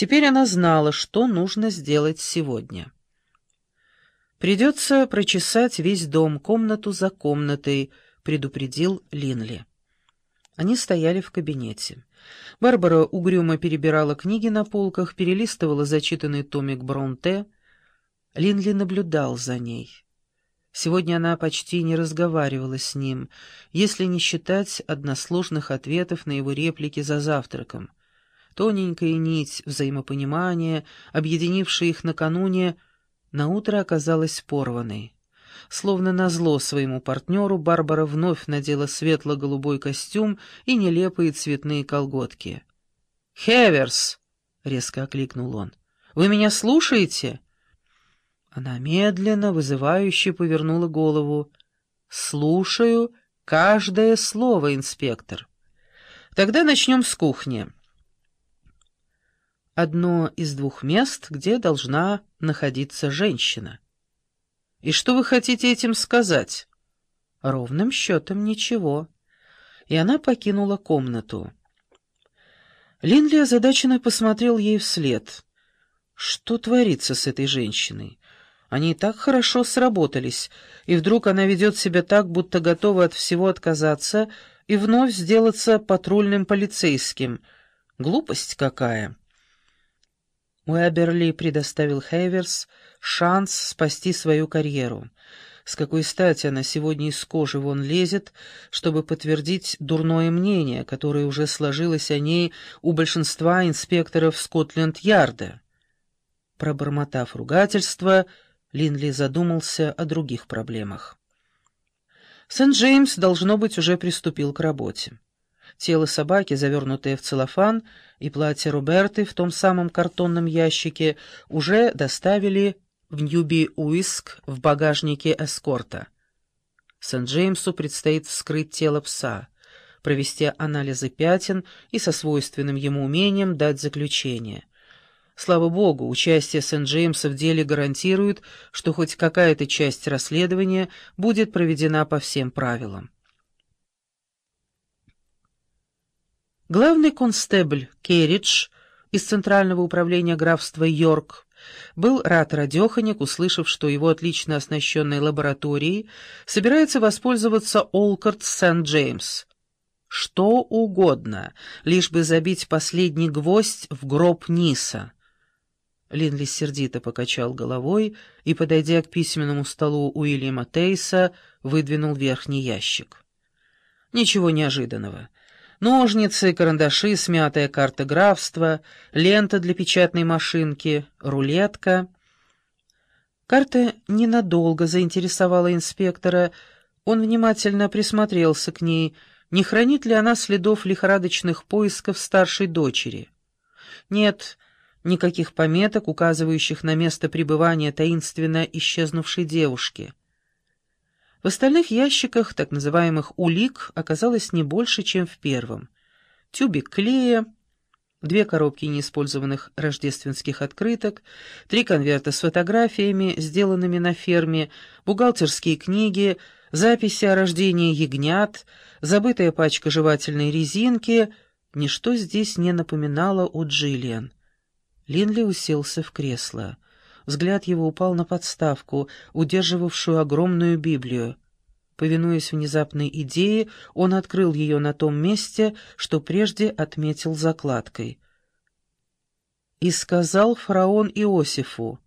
Теперь она знала, что нужно сделать сегодня. «Придется прочесать весь дом, комнату за комнатой», — предупредил Линли. Они стояли в кабинете. Барбара угрюмо перебирала книги на полках, перелистывала зачитанный томик Бронте. Линли наблюдал за ней. Сегодня она почти не разговаривала с ним, если не считать односложных ответов на его реплики за завтраком. Тоненькая нить взаимопонимания, объединившая их накануне, наутро оказалась порванной. Словно назло своему партнеру, Барбара вновь надела светло-голубой костюм и нелепые цветные колготки. «Хеверс!» — резко окликнул он. «Вы меня слушаете?» Она медленно, вызывающе повернула голову. «Слушаю каждое слово, инспектор. Тогда начнем с кухни. Одно из двух мест, где должна находиться женщина». И что вы хотите этим сказать? Ровным счетом ничего. И она покинула комнату. Линли озадаченно посмотрел ей вслед. Что творится с этой женщиной? Они так хорошо сработались, и вдруг она ведет себя так, будто готова от всего отказаться и вновь сделаться патрульным полицейским. Глупость какая! Уэберли предоставил Хейверс шанс спасти свою карьеру. С какой стати она сегодня из кожи вон лезет, чтобы подтвердить дурное мнение, которое уже сложилось о ней у большинства инспекторов Скотленд-Ярда? Пробормотав ругательство, Линли задумался о других проблемах. Сент-Джеймс, должно быть, уже приступил к работе. Тело собаки, завернутое в целлофан, и платье Роберты в том самом картонном ящике уже доставили в Ньюби-Уиск в багажнике эскорта. Сент-Джеймсу предстоит вскрыть тело пса, провести анализы пятен и со свойственным ему умением дать заключение. Слава богу, участие Сент-Джеймса в деле гарантирует, что хоть какая-то часть расследования будет проведена по всем правилам. Главный констебль Керридж из Центрального управления графства Йорк был рад радеханик, услышав, что его отлично оснащенной лабораторией собирается воспользоваться Олкарт Сент-Джеймс. Что угодно, лишь бы забить последний гвоздь в гроб Ниса. Линли сердито покачал головой и, подойдя к письменному столу Уильяма Тейса, выдвинул верхний ящик. Ничего неожиданного. Ножницы, карандаши, смятая карта графства, лента для печатной машинки, рулетка. Карта ненадолго заинтересовала инспектора. Он внимательно присмотрелся к ней, не хранит ли она следов лихорадочных поисков старшей дочери. Нет, никаких пометок, указывающих на место пребывания таинственно исчезнувшей девушки. В остальных ящиках так называемых «улик» оказалось не больше, чем в первом. Тюбик клея, две коробки неиспользованных рождественских открыток, три конверта с фотографиями, сделанными на ферме, бухгалтерские книги, записи о рождении ягнят, забытая пачка жевательной резинки. Ничто здесь не напоминало о Джиллиан. Линли уселся в кресло. Взгляд его упал на подставку, удерживавшую огромную Библию. Повинуясь внезапной идее, он открыл ее на том месте, что прежде отметил закладкой. «И сказал фараон Иосифу,